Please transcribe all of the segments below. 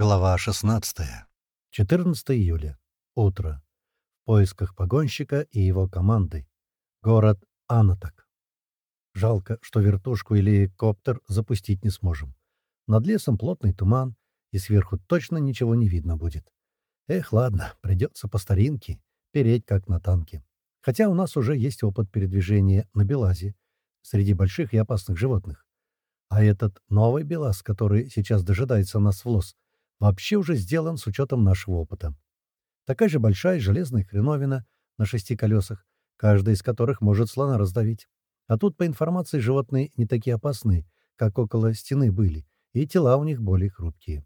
Глава 16. 14 июля. Утро. В поисках погонщика и его команды. Город Анаток. Жалко, что вертушку или коптер запустить не сможем. Над лесом плотный туман, и сверху точно ничего не видно будет. Эх, ладно, придется по старинке, переть как на танке. Хотя у нас уже есть опыт передвижения на Белазе, среди больших и опасных животных. А этот новый Белаз, который сейчас дожидается нас в лос — вообще уже сделан с учетом нашего опыта. Такая же большая железная хреновина на шести колесах, каждая из которых может слона раздавить. А тут, по информации, животные не такие опасные, как около стены были, и тела у них более хрупкие.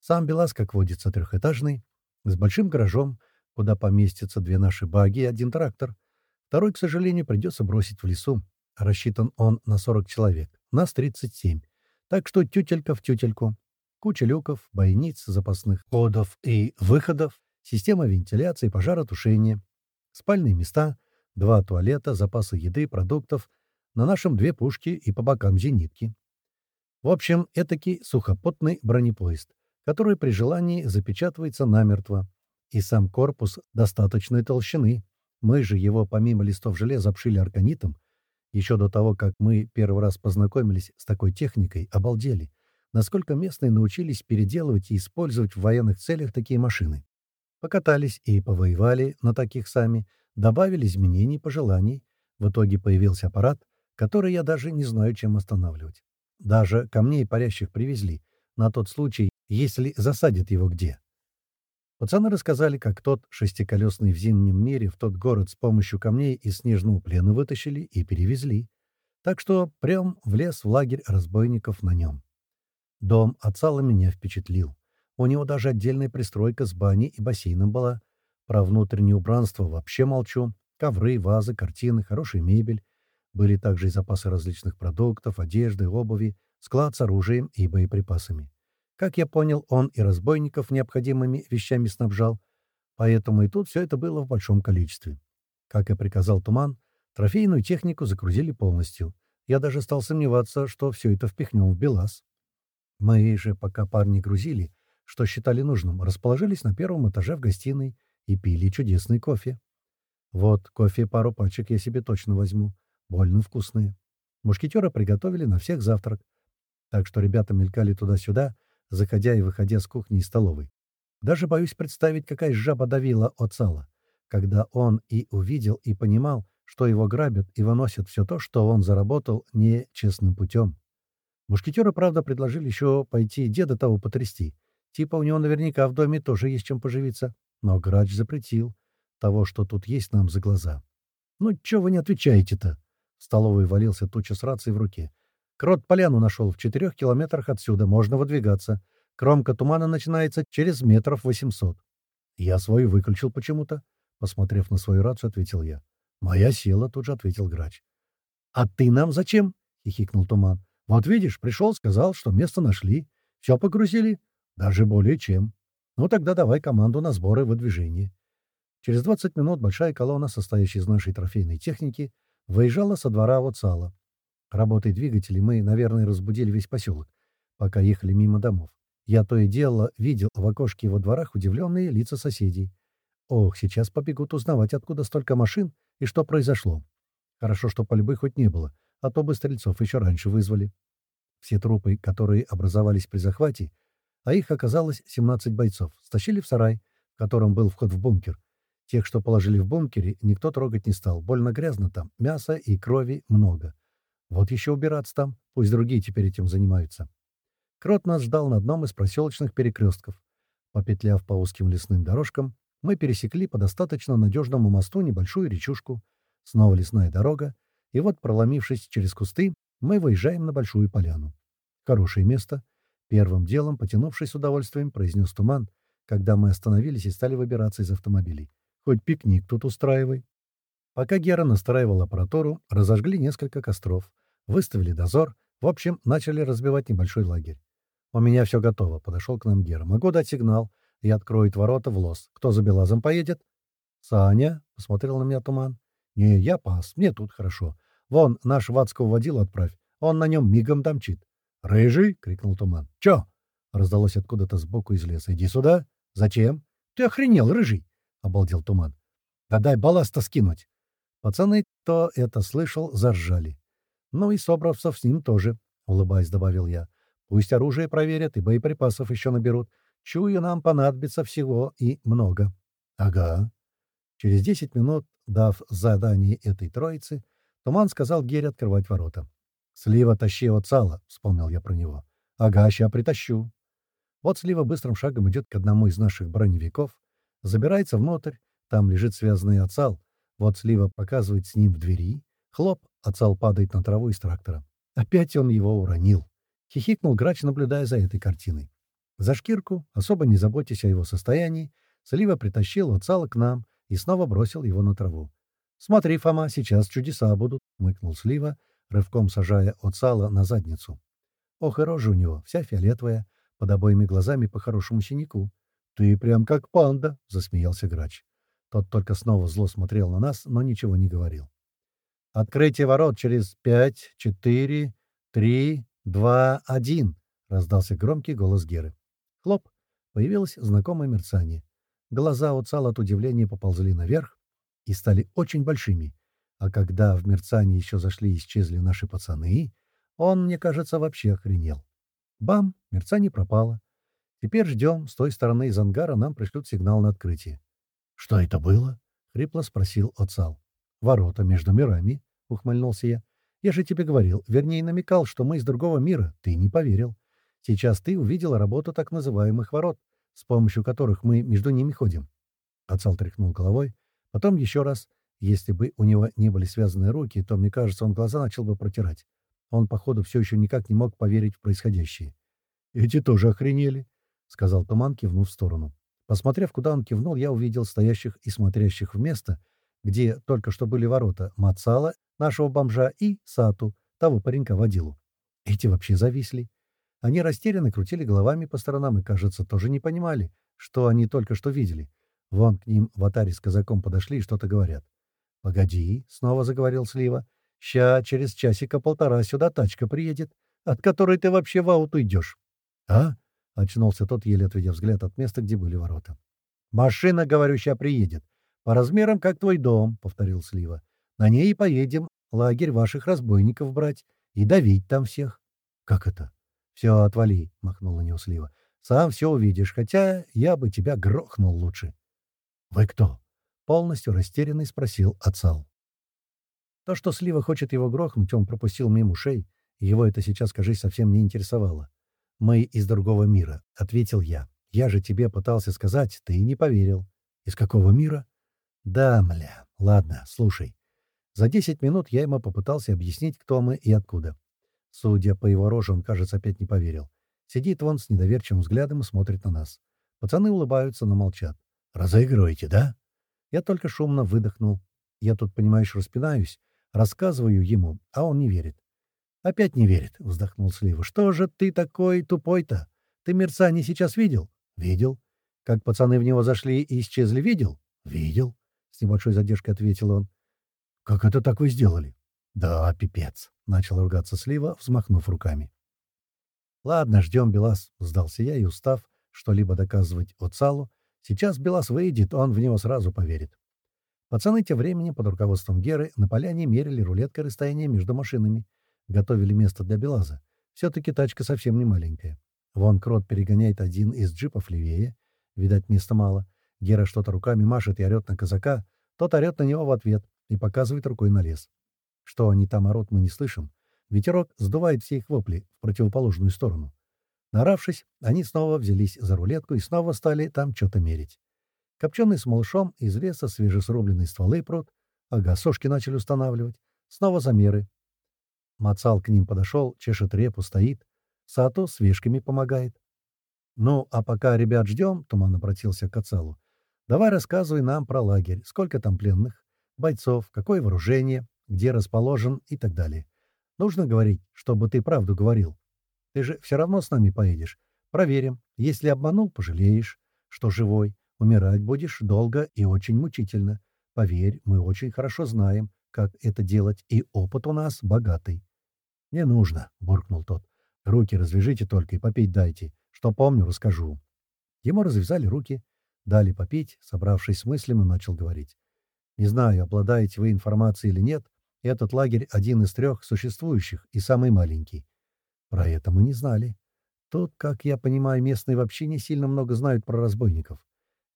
Сам БелАЗ, как водится, трехэтажный, с большим гаражом, куда поместятся две наши баги и один трактор. Второй, к сожалению, придется бросить в лесу. Рассчитан он на 40 человек, нас 37. Так что тютелька в тютельку. Куча люков, бойниц, запасных ходов и выходов, система вентиляции, пожаротушения, спальные места, два туалета, запасы еды, продуктов, на нашем две пушки и по бокам зенитки. В общем, этакий сухопутный бронепоезд, который при желании запечатывается намертво. И сам корпус достаточной толщины. Мы же его помимо листов железа обшили арканитом. Еще до того, как мы первый раз познакомились с такой техникой, обалдели — насколько местные научились переделывать и использовать в военных целях такие машины. Покатались и повоевали на таких сами, добавили изменений, пожеланий. В итоге появился аппарат, который я даже не знаю, чем останавливать. Даже камней парящих привезли, на тот случай, если засадят его где. Пацаны рассказали, как тот шестиколесный в зимнем мире в тот город с помощью камней из снежного плена вытащили и перевезли. Так что прям в лес в лагерь разбойников на нем. Дом отцала меня впечатлил. У него даже отдельная пристройка с баней и бассейном была. Про внутреннее убранство вообще молчу. Ковры, вазы, картины, хорошая мебель. Были также и запасы различных продуктов, одежды, обуви, склад с оружием и боеприпасами. Как я понял, он и разбойников необходимыми вещами снабжал, поэтому и тут все это было в большом количестве. Как и приказал Туман, трофейную технику загрузили полностью. Я даже стал сомневаться, что все это впихнем в БелАЗ. Мы же, пока парни грузили, что считали нужным, расположились на первом этаже в гостиной и пили чудесный кофе. Вот, кофе пару пачек я себе точно возьму. Больно вкусные. Мушкетера приготовили на всех завтрак. Так что ребята мелькали туда-сюда, заходя и выходя с кухни и столовой. Даже боюсь представить, какая жаба давила от сала, когда он и увидел, и понимал, что его грабят и выносят все то, что он заработал нечестным путем. Мушкетеры, правда, предложили еще пойти деда того потрясти. Типа у него наверняка в доме тоже есть чем поживиться. Но грач запретил. Того, что тут есть, нам за глаза. «Ну, чё вы не отвечаете-то?» В столовой валился туча с рацией в руке. «Крот поляну нашел в четырех километрах отсюда. Можно выдвигаться. Кромка тумана начинается через метров восемьсот». «Я свою выключил почему-то». Посмотрев на свою рацию, ответил я. «Моя сила», — тут же ответил грач. «А ты нам зачем?» — хихикнул туман. Вот видишь, пришел, сказал, что место нашли. Все погрузили? Даже более чем. Ну тогда давай команду на сборы выдвижение. Через 20 минут большая колонна, состоящая из нашей трофейной техники, выезжала со двора Воцала. Работой двигателей мы, наверное, разбудили весь поселок, пока ехали мимо домов. Я то и дело видел в окошке во дворах удивленные лица соседей. Ох, сейчас побегут узнавать, откуда столько машин и что произошло. Хорошо, что пальбы хоть не было а то бы стрельцов еще раньше вызвали. Все трупы, которые образовались при захвате, а их оказалось 17 бойцов, стащили в сарай, в котором был вход в бункер. Тех, что положили в бункере, никто трогать не стал. Больно грязно там, мяса и крови много. Вот еще убираться там, пусть другие теперь этим занимаются. Крот нас ждал на одном из проселочных перекрестков. Попетляв по узким лесным дорожкам, мы пересекли по достаточно надежному мосту небольшую речушку. Снова лесная дорога, и вот, проломившись через кусты, мы выезжаем на большую поляну. Хорошее место. Первым делом, потянувшись с удовольствием, произнес туман, когда мы остановились и стали выбираться из автомобилей. Хоть пикник тут устраивай. Пока Гера настраивал аппаратуру, разожгли несколько костров, выставили дозор, в общем, начали разбивать небольшой лагерь. «У меня все готово», — подошел к нам Гера. «Могу дать сигнал, и откроет ворота в лос. Кто за Белазом поедет?» «Саня», — посмотрел на меня туман. «Не, я пас, мне тут хорошо. Вон, наш Вацкого водил отправь. Он на нем мигом домчит. «Рыжий!» — крикнул Туман. «Чё?» Раздалось откуда-то сбоку из леса. «Иди сюда!» «Зачем?» «Ты охренел, рыжий!» — обалдел туман. «Да дай балласта скинуть!» Пацаны, кто это слышал, заржали. «Ну и собравцев с ним тоже», — улыбаясь, добавил я. «Пусть оружие проверят и боеприпасов еще наберут. Чую, нам понадобится всего и много». «Ага». Через десять минут, дав задание этой троице, Туман сказал Гере открывать ворота. «Слива, тащи от сала», — вспомнил я про него. «Ага, ща притащу». Вот Слива быстрым шагом идет к одному из наших броневиков, забирается внутрь, там лежит связанный отсал. Вот Слива показывает с ним в двери. Хлоп, отсал падает на траву из трактора. Опять он его уронил. Хихикнул грач, наблюдая за этой картиной. За шкирку, особо не заботясь о его состоянии, Слива притащил отсала к нам и снова бросил его на траву. «Смотри, Фома, сейчас чудеса будут», — мыкнул Слива, рывком сажая отсала на задницу. Ох, и рожа у него, вся фиолетовая, под обоими глазами по хорошему синяку. «Ты прям как панда!» — засмеялся грач. Тот только снова зло смотрел на нас, но ничего не говорил. «Открытие ворот через пять, четыре, три, два, один!» — раздался громкий голос Геры. Хлоп! Появилось знакомое мерцание. Глаза у Цала от удивления поползли наверх и стали очень большими. А когда в мерцании еще зашли и исчезли наши пацаны, он, мне кажется, вообще охренел. Бам! Мерцание пропало. Теперь ждем. С той стороны из ангара нам пришлют сигнал на открытие. — Что это было? — хрипло спросил Оцал. — Ворота между мирами, — ухмыльнулся я. — Я же тебе говорил, вернее намекал, что мы из другого мира. Ты не поверил. Сейчас ты увидел работу так называемых ворот, с помощью которых мы между ними ходим. Оцал тряхнул головой. Потом еще раз. Если бы у него не были связаны руки, то, мне кажется, он глаза начал бы протирать. Он, походу, все еще никак не мог поверить в происходящее. «Эти тоже охренели», — сказал Туман, кивнув в сторону. Посмотрев, куда он кивнул, я увидел стоящих и смотрящих в место, где только что были ворота Мацала, нашего бомжа, и Сату, того паренька-водилу. Эти вообще зависли. Они растерянно крутили головами по сторонам и, кажется, тоже не понимали, что они только что видели. Вон к ним в атаре с казаком подошли и что-то говорят. «Погоди», — снова заговорил Слива. «Ща через часика-полтора сюда тачка приедет, от которой ты вообще в аут уйдешь». «А?» — очнулся тот, еле отведя взгляд от места, где были ворота. «Машина, говорю, ща приедет. По размерам, как твой дом», — повторил Слива. «На ней и поедем лагерь ваших разбойников брать и давить там всех». «Как это?» «Все, отвали», — махнул на него Слива. «Сам все увидишь, хотя я бы тебя грохнул лучше». «Вы кто?» — полностью растерянный спросил Ацал. То, что Слива хочет его грохнуть, он пропустил мимо ушей, его это сейчас, кажись, совсем не интересовало. «Мы из другого мира», — ответил я. «Я же тебе пытался сказать, ты не поверил». «Из какого мира?» «Да, мля. Ладно, слушай. За десять минут я ему попытался объяснить, кто мы и откуда. Судя по его роже, он, кажется, опять не поверил. Сидит вон с недоверчивым взглядом и смотрит на нас. Пацаны улыбаются, но молчат. «Разыгрываете, да?» Я только шумно выдохнул. Я тут, понимаешь, распинаюсь, рассказываю ему, а он не верит. «Опять не верит», — вздохнул Слива. «Что же ты такой тупой-то? Ты мерцание сейчас видел?» «Видел». «Как пацаны в него зашли и исчезли, видел?» «Видел», — с небольшой задержкой ответил он. «Как это так вы сделали?» «Да, пипец», — начал ругаться Слива, взмахнув руками. «Ладно, ждем Белас», — сдался я и, устав что-либо доказывать Оцалу, сейчас Белас выйдет, он в него сразу поверит. Пацаны тем временем под руководством Геры на поляне мерили рулеткой расстояние между машинами, готовили место для Белаза. Все-таки тачка совсем не маленькая. Вон Крот перегоняет один из джипов левее. Видать, места мало. Гера что-то руками машет и орет на казака. Тот орет на него в ответ и показывает рукой на лес. Что они там орут, мы не слышим. Ветерок сдувает все их вопли в противоположную сторону. Наравшись, они снова взялись за рулетку и снова стали там что-то мерить. Копченый с малышом из леса свежесрубленные стволы прут. Ага, сошки начали устанавливать. Снова замеры. Мацал к ним подошел, чешет репу, стоит. Сато с вешками помогает. «Ну, а пока ребят ждем», — Туман обратился к Ацалу, — «давай рассказывай нам про лагерь, сколько там пленных, бойцов, какое вооружение, где расположен и так далее. Нужно говорить, чтобы ты правду говорил. Ты же все равно с нами поедешь. Проверим. Если обманул, пожалеешь, что живой. Умирать будешь долго и очень мучительно. Поверь, мы очень хорошо знаем, как это делать, и опыт у нас богатый. «Не нужно», — буркнул тот. «Руки развяжите только и попить дайте, Что помню, расскажу. Ему развязали руки, дали попить, собравшись с мыслями, начал говорить. Не знаю, обладаете вы информацией или нет, этот лагерь один из трех существующих и самый маленький. Про это мы не знали. Тут, как я понимаю, местные вообще не сильно много знают про разбойников.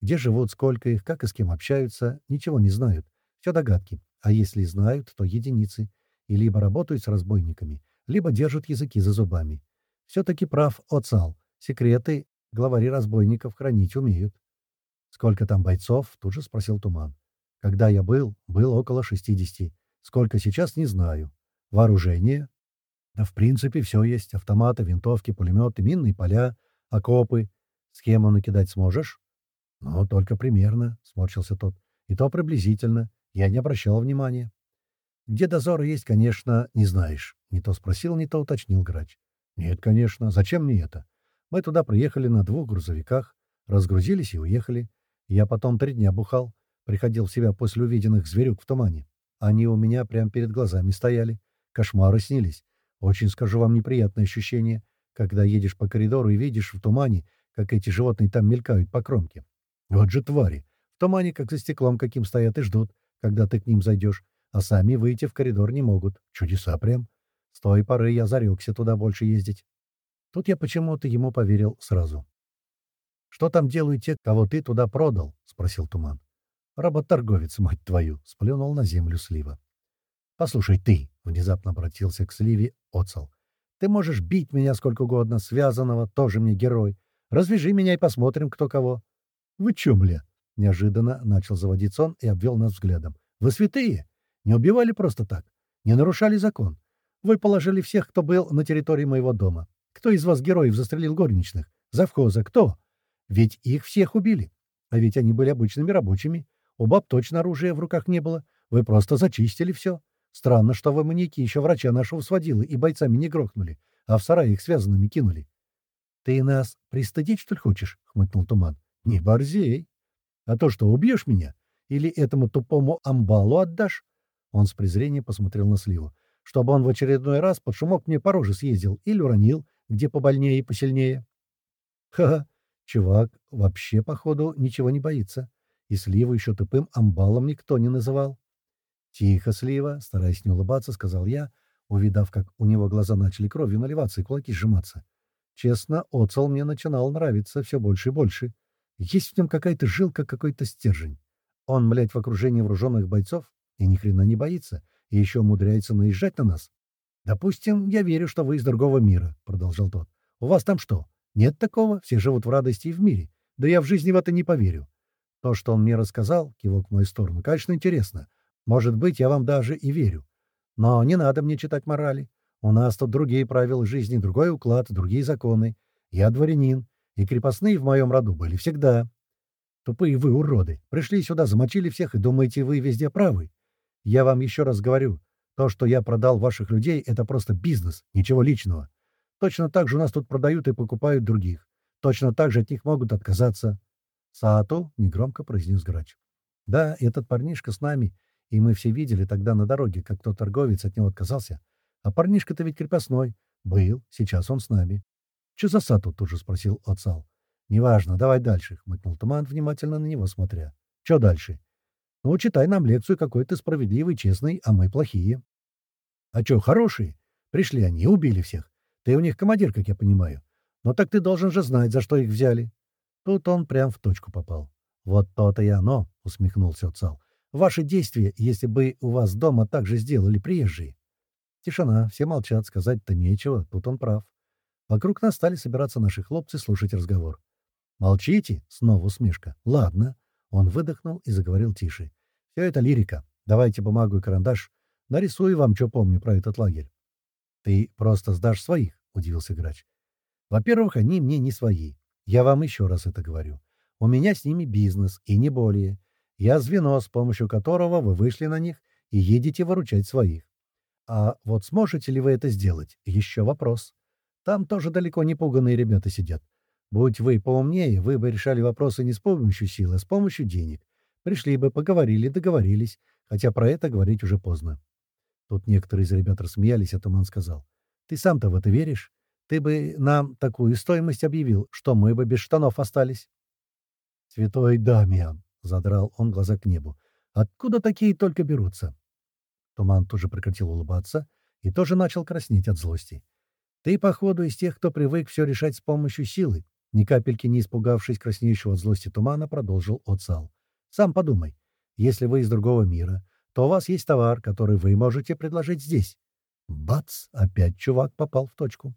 Где живут, сколько их, как и с кем общаются, ничего не знают. Все догадки. А если знают, то единицы. И либо работают с разбойниками, либо держат языки за зубами. Все-таки прав Оцал. Секреты главари разбойников хранить умеют. «Сколько там бойцов?» — тут же спросил Туман. «Когда я был, было около шестидесяти. Сколько сейчас, не знаю. Вооружение?» «Да в принципе все есть. Автоматы, винтовки, пулеметы, минные поля, окопы. Схему накидать сможешь?» «Ну, только примерно», — сморщился тот. «И то приблизительно. Я не обращал внимания». «Где дозоры есть, конечно, не знаешь». Не то спросил, не то уточнил грач. «Нет, конечно. Зачем мне это? Мы туда приехали на двух грузовиках, разгрузились и уехали. Я потом три дня бухал, приходил в себя после увиденных зверюк в тумане. Они у меня прямо перед глазами стояли. Кошмары снились. Очень, скажу вам, неприятное ощущение, когда едешь по коридору и видишь в тумане, как эти животные там мелькают по кромке. Вот же твари. В тумане, как за стеклом каким стоят и ждут, когда ты к ним зайдешь, а сами выйти в коридор не могут. Чудеса прям. С той поры я зарекся туда больше ездить. Тут я почему-то ему поверил сразу. «Что там делают те, кого ты туда продал?» — спросил Туман. «Работорговец, мать твою!» — сплюнул на землю Слива. «Послушай, ты!» — внезапно обратился к Сливе Оцел. «Ты можешь бить меня сколько угодно, связанного, тоже мне герой. Развяжи меня и посмотрим, кто кого». «Вы бля?» — неожиданно начал заводиться он и обвел нас взглядом. «Вы святые? Не убивали просто так? Не нарушали закон? Вы положили всех, кто был на территории моего дома. Кто из вас героев застрелил горничных? Завхоза? Кто? Ведь их всех убили. А ведь они были обычными рабочими. У баб точно оружия в руках не было. Вы просто зачистили все. Странно, что в маньяки еще врача нашего сводила и бойцами не грохнули, а в сарае их связанными кинули. — Ты нас пристыдить, что ли, хочешь? — хмыкнул Туман. — Не борзей. — А то что, убьешь меня? Или этому тупому амбалу отдашь? Он с презрением посмотрел на Сливу. — Чтобы он в очередной раз под шумок мне по роже съездил или уронил, где побольнее и посильнее. — Ха-ха, чувак вообще, походу, ничего не боится. И Сливу еще тупым амбалом никто не называл. «Тихо, Слива!» — стараясь не улыбаться, сказал я, увидав, как у него глаза начали кровью наливаться и кулаки сжиматься. Честно, Оцел мне начинал нравиться все больше и больше. Есть в нем какая-то жилка, какой-то стержень. Он, блядь, в окружении вооруженных бойцов и ни хрена не боится, и еще умудряется наезжать на нас. «Допустим, я верю, что вы из другого мира», — продолжал тот. «У вас там что? Нет такого? Все живут в радости и в мире. Да я в жизни в это не поверю. То, что он мне рассказал, кивок в мою сторону, конечно, интересно. Может быть, я вам даже и верю. Но не надо мне читать морали. У нас тут другие правила жизни, другой уклад, другие законы. Я дворянин, и крепостные в моем роду были всегда. Тупые вы, уроды, пришли сюда, замочили всех и думаете, вы везде правы. Я вам еще раз говорю, то, что я продал ваших людей, это просто бизнес, ничего личного. Точно так же у нас тут продают и покупают других. Точно так же от них могут отказаться. «Саату», — негромко произнес грач. «Да, этот парнишка с нами, и мы все видели тогда на дороге, как тот торговец от него отказался. А парнишка-то ведь крепостной. Был, сейчас он с нами». «Че за Сату?» — тут же спросил Оцал. «Неважно, давай дальше», — хмыкнул Туман, внимательно на него смотря. «Че дальше?» «Ну, читай нам лекцию, какой ты справедливый, честный, а мы плохие». «А че, хорошие? Пришли они, убили всех. Ты у них командир, как я понимаю. Но так ты должен же знать, за что их взяли. Тут он прям в точку попал. «Вот то-то и оно», — усмехнулся Цал. «Ваши действия, если бы у вас дома так же сделали приезжие». Тишина, все молчат, сказать-то нечего, тут он прав. Вокруг нас стали собираться наши хлопцы слушать разговор. «Молчите?» — снова усмешка. «Ладно». Он выдохнул и заговорил тише. «Все это лирика. Давайте бумагу и карандаш. Нарисую вам, что помню про этот лагерь». «Ты просто сдашь своих?» — удивился грач. «Во-первых, они мне не свои. Я вам еще раз это говорю. У меня с ними бизнес, и не более. Я звено, с помощью которого вы вышли на них и едете выручать своих. А вот сможете ли вы это сделать? Еще вопрос. Там тоже далеко не пуганные ребята сидят. Будь вы поумнее, вы бы решали вопросы не с помощью силы, а с помощью денег. Пришли бы, поговорили, договорились, хотя про это говорить уже поздно. Тут некоторые из ребят рассмеялись, а Туман сказал. «Ты сам-то в это веришь? Ты бы нам такую стоимость объявил, что мы бы без штанов остались. «Святой Дамиан!» — задрал он глаза к небу. «Откуда такие только берутся?» Туман тоже прекратил улыбаться и тоже начал краснеть от злости. «Ты, походу, из тех, кто привык все решать с помощью силы», ни капельки не испугавшись краснеющего от злости тумана, продолжил Оцал. «Сам подумай, если вы из другого мира, то у вас есть товар, который вы можете предложить здесь». Бац! Опять чувак попал в точку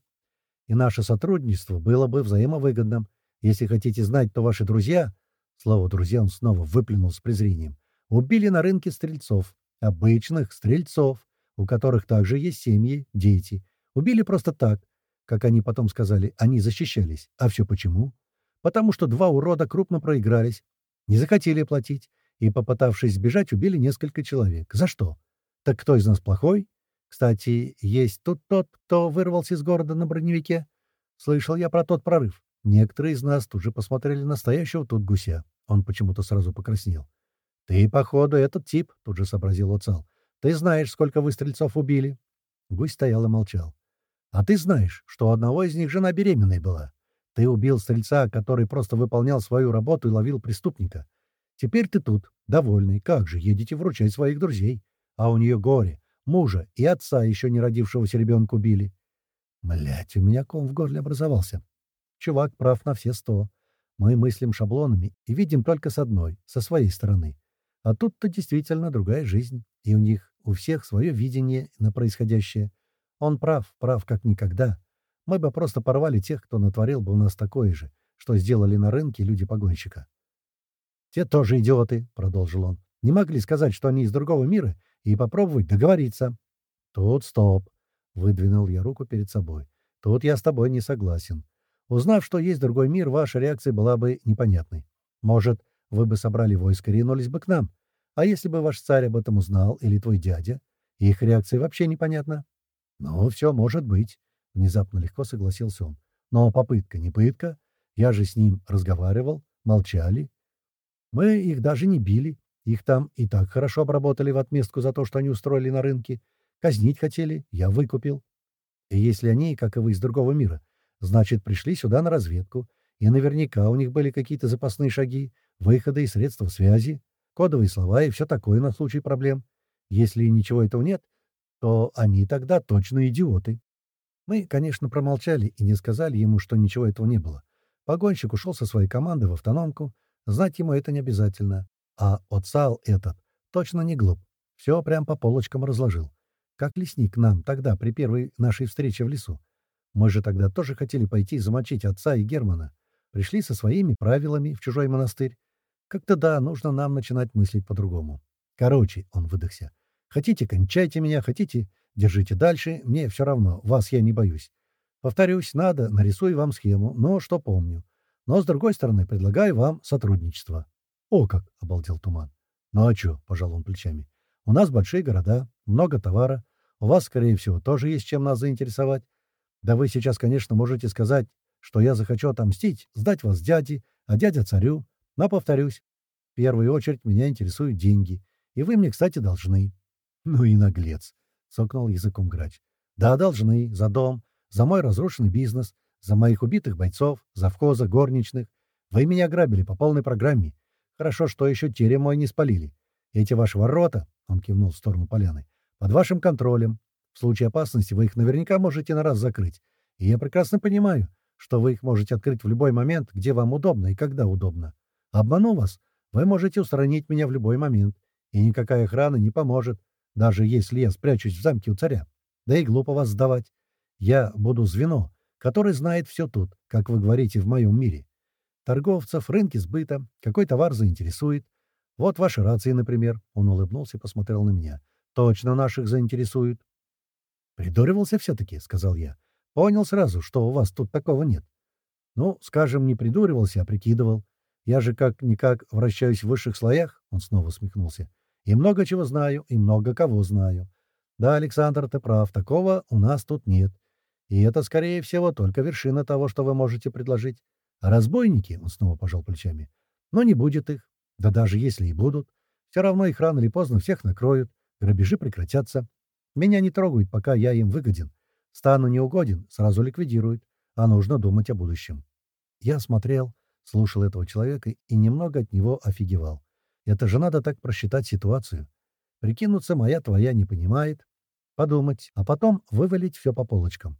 и наше сотрудничество было бы взаимовыгодным. Если хотите знать, то ваши друзья, слово «друзья» он снова выплюнул с презрением, убили на рынке стрельцов, обычных стрельцов, у которых также есть семьи, дети. Убили просто так, как они потом сказали, они защищались. А все почему? Потому что два урода крупно проигрались, не захотели платить, и, попытавшись сбежать, убили несколько человек. За что? Так кто из нас плохой? Кстати, есть тут тот, кто вырвался из города на броневике. Слышал я про тот прорыв. Некоторые из нас тут же посмотрели настоящего тут гуся. Он почему-то сразу покраснел. — Ты, походу, этот тип, — тут же сообразил Уцал. — Ты знаешь, сколько вы стрельцов убили? Гусь стоял и молчал. — А ты знаешь, что у одного из них жена беременной была. Ты убил стрельца, который просто выполнял свою работу и ловил преступника. Теперь ты тут, довольный. Как же, едете вручать своих друзей. А у нее горе мужа и отца еще не родившегося ребенка убили. Блять, у меня ком в горле образовался. Чувак прав на все сто. Мы мыслим шаблонами и видим только с одной, со своей стороны. А тут-то действительно другая жизнь, и у них у всех свое видение на происходящее. Он прав, прав как никогда. Мы бы просто порвали тех, кто натворил бы у нас такое же, что сделали на рынке люди-погонщика. «Те тоже идиоты», — продолжил он. «Не могли сказать, что они из другого мира и попробовать договориться. Тут стоп. Выдвинул я руку перед собой. Тут я с тобой не согласен. Узнав, что есть другой мир, ваша реакция была бы непонятной. Может, вы бы собрали войско и ринулись бы к нам. А если бы ваш царь об этом узнал, или твой дядя, их реакция вообще непонятна. Ну, все может быть. Внезапно легко согласился он. Но попытка не пытка. Я же с ним разговаривал, молчали. Мы их даже не били, их там и так хорошо обработали в отместку за то, что они устроили на рынке. Казнить хотели, я выкупил. И если они, как и вы, из другого мира, значит, пришли сюда на разведку, и наверняка у них были какие-то запасные шаги, выходы и средства связи, кодовые слова и все такое на случай проблем. Если ничего этого нет, то они тогда точно идиоты. Мы, конечно, промолчали и не сказали ему, что ничего этого не было. Погонщик ушел со своей командой в автономку. Знать ему это не обязательно. А Оцал этот точно не глуп. Все прям по полочкам разложил. Как лесник нам тогда, при первой нашей встрече в лесу. Мы же тогда тоже хотели пойти замочить отца и Германа. Пришли со своими правилами в чужой монастырь. Как-то да, нужно нам начинать мыслить по-другому. Короче, он выдохся. Хотите, кончайте меня, хотите, держите дальше, мне все равно, вас я не боюсь. Повторюсь, надо, нарисую вам схему, но что помню. Но, с другой стороны, предлагаю вам сотрудничество. «О как!» — обалдел Туман. «Ну а чё?» — пожал он плечами. «У нас большие города, много товара. У вас, скорее всего, тоже есть чем нас заинтересовать. Да вы сейчас, конечно, можете сказать, что я захочу отомстить, сдать вас дяде, а дядя царю. Но, повторюсь, в первую очередь меня интересуют деньги. И вы мне, кстати, должны». «Ну и наглец!» — сокнул языком грач. «Да, должны. За дом, за мой разрушенный бизнес, за моих убитых бойцов, за вхоза, горничных. Вы меня ограбили по полной программе. Хорошо, что еще терем мой не спалили. Эти ваши ворота, — он кивнул в сторону поляны, — под вашим контролем. В случае опасности вы их наверняка можете на раз закрыть. И я прекрасно понимаю, что вы их можете открыть в любой момент, где вам удобно и когда удобно. Обману вас, вы можете устранить меня в любой момент, и никакая охрана не поможет, даже если я спрячусь в замке у царя. Да и глупо вас сдавать. Я буду звено, которое знает все тут, как вы говорите, в моем мире. Торговцев, рынки сбыта, какой товар заинтересует. Вот ваши рации, например. Он улыбнулся и посмотрел на меня. Точно наших заинтересуют. Придуривался все-таки, сказал я. Понял сразу, что у вас тут такого нет. Ну, скажем, не придуривался, а прикидывал. Я же как-никак вращаюсь в высших слоях, он снова усмехнулся. И много чего знаю, и много кого знаю. Да, Александр, ты прав, такого у нас тут нет. И это, скорее всего, только вершина того, что вы можете предложить. А разбойники, он снова пожал плечами, но не будет их. Да даже если и будут, все равно их рано или поздно всех накроют, грабежи прекратятся. Меня не трогают, пока я им выгоден. Стану неугоден, сразу ликвидируют. а нужно думать о будущем. Я смотрел, слушал этого человека и немного от него офигевал. Это же надо так просчитать ситуацию. Прикинуться моя твоя не понимает. Подумать, а потом вывалить все по полочкам.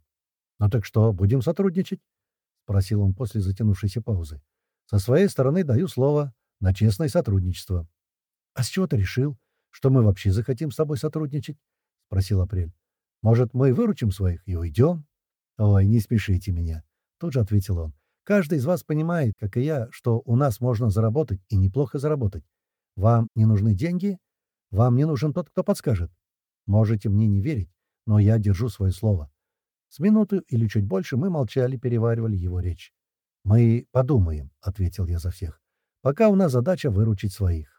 «Ну так что, будем сотрудничать?» — спросил он после затянувшейся паузы. «Со своей стороны даю слово на честное сотрудничество». «А с чего ты решил, что мы вообще захотим с тобой сотрудничать?» — спросил Апрель. «Может, мы выручим своих и уйдем?» «Ой, не смешите меня», — тут же ответил он. «Каждый из вас понимает, как и я, что у нас можно заработать и неплохо заработать. Вам не нужны деньги? Вам не нужен тот, кто подскажет. Можете мне не верить, но я держу свое слово. С минуту или чуть больше мы молчали, переваривали его речь. «Мы подумаем», — ответил я за всех. «Пока у нас задача выручить своих.